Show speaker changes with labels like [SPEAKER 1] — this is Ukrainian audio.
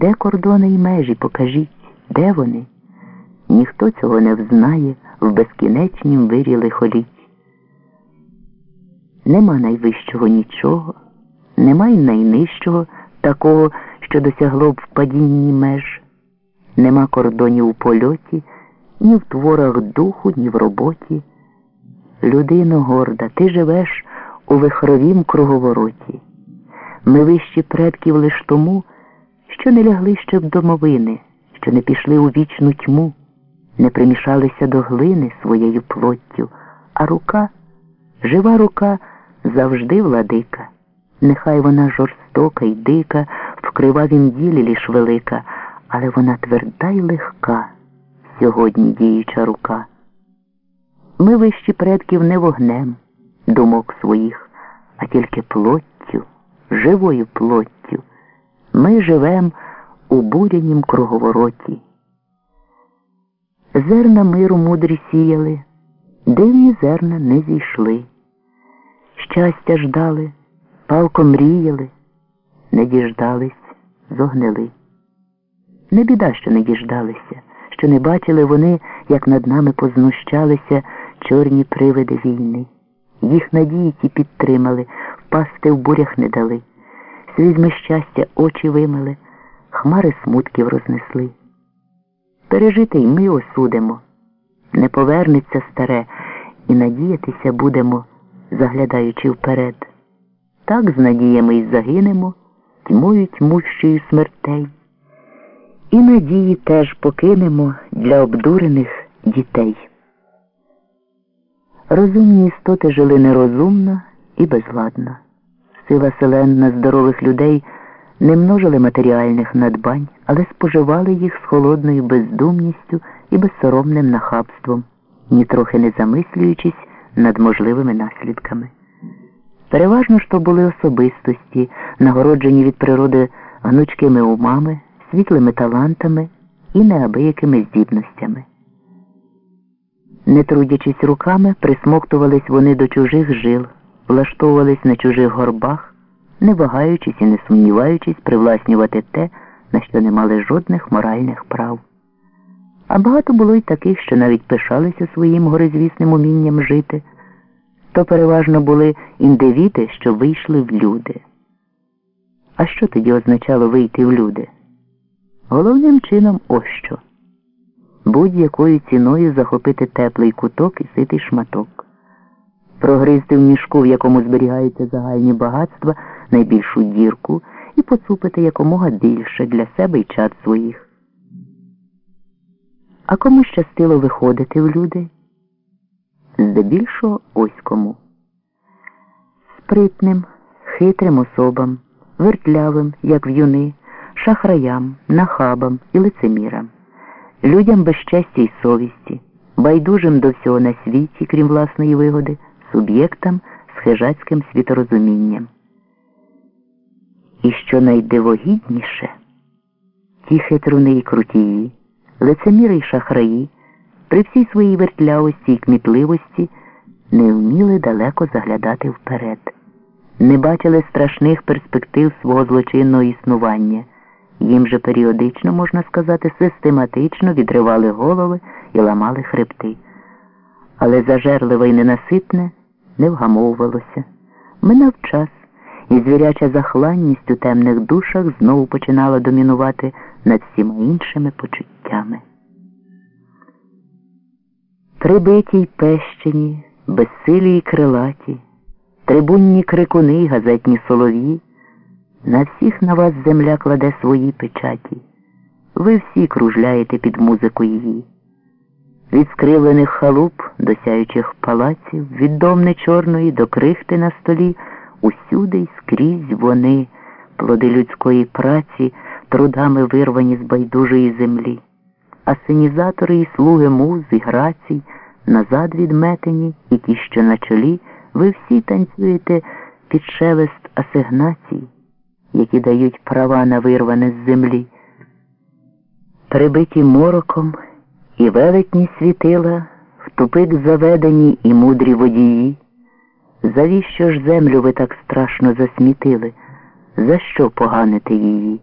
[SPEAKER 1] Де кордони й межі, покажіть, де вони? Ніхто цього не взнає в безкінечнім вирі лихоліть. Нема найвищого нічого, нема й найнижчого такого, що досягло б в падінні меж, нема кордонів у польоті, ні в творах духу, ні в роботі. Людино горда, ти живеш у вихровім круговороті. Ми вищі предків лиш тому, що не лягли ще в домовини, що не пішли у вічну тьму, не примішалися до глини своєю плоттю, а рука, жива рука завжди владика. Нехай вона жорстока й дика, в кривавім ділі лиш велика, але вона тверда й легка, сьогодні діюча рука. Ми вищі предків не вогнем, думок своїх, а тільки плоттю, живою плоттю. Ми живем у бурянім круговороті. Зерна миру мудрі сіяли, дивні зерна не зійшли. Щастя ждали, палко мріяли, не діждались, зогнили. Не біда, що не діждалися, що не бачили вони, як над нами познущалися чорні привиди війни. Їх надії ті підтримали, впасти в бурях не дали. Слізьми щастя очі вимили, хмари смутків рознесли. Пережити й ми осудимо, не повернеться старе, і надіятися будемо, заглядаючи вперед. Так з надіями й загинемо, тьмою тьмущою смертей. І надії теж покинемо для обдурених дітей. Розумні істоти жили нерозумно і безладно. Сила селенна здорових людей не множили матеріальних надбань, але споживали їх з холодною бездумністю і безсоромним нахабством, нітрохи не замислюючись над можливими наслідками. Переважно ж то були особистості, нагороджені від природи гнучкими умами, світлими талантами і неабиякими здібностями. Не трудячись руками, присмоктувались вони до чужих жил, влаштовувались на чужих горбах, не вагаючись і не сумніваючись привласнювати те, на що не мали жодних моральних прав. А багато було й таких, що навіть пишалися своїм горизвісним умінням жити, то переважно були індивіди, що вийшли в люди. А що тоді означало вийти в люди? Головним чином ось що будь-якою ціною захопити теплий куток і ситий шматок, прогризти в мішку, в якому зберігаються загальні багатства, найбільшу дірку і поцупити якомога більше для себе і чад своїх. А кому щастило виходити в люди? Здебільшого ось кому. Спритним, хитрим особам, вертлявим, як в'юни, шахраям, нахабам і лицемірам людям без щастя й совісті, байдужим до всього на світі, крім власної вигоди, суб'єктам з хижацьким світорозумінням. І що найдивогідніше, ті хитруни й крутії, лицеміри й шахраї, при всій своїй вертлявості й кмітливості не вміли далеко заглядати вперед, не бачили страшних перспектив свого злочинного існування. Їм же періодично, можна сказати, систематично відривали голови і ламали хребти. Але зажерливе й ненаситне не вгамовувалося. Минав час, і звіряча захланність у темних душах знову починала домінувати над всіма іншими почуттями. Прибиті й пещені, безсилі й крилаті, трибунні крикуни й газетні солов'ї. На всіх на вас земля кладе свої печаті. Ви всі кружляєте під музику її. Від скривлених халуп до сяючих палаців, від домни чорної до крихти на столі, усюди й скрізь вони, плоди людської праці, трудами вирвані з байдужої землі, асенізатори і слуги муз і грацій, назад відметені, і ті, що на чолі, ви всі танцюєте під шелест асигнацій які дають права на вирване з землі, прибиті мороком і велетні світила, в тупик заведені і мудрі водії. Завіщо ж землю ви так страшно засмітили? За що поганити її?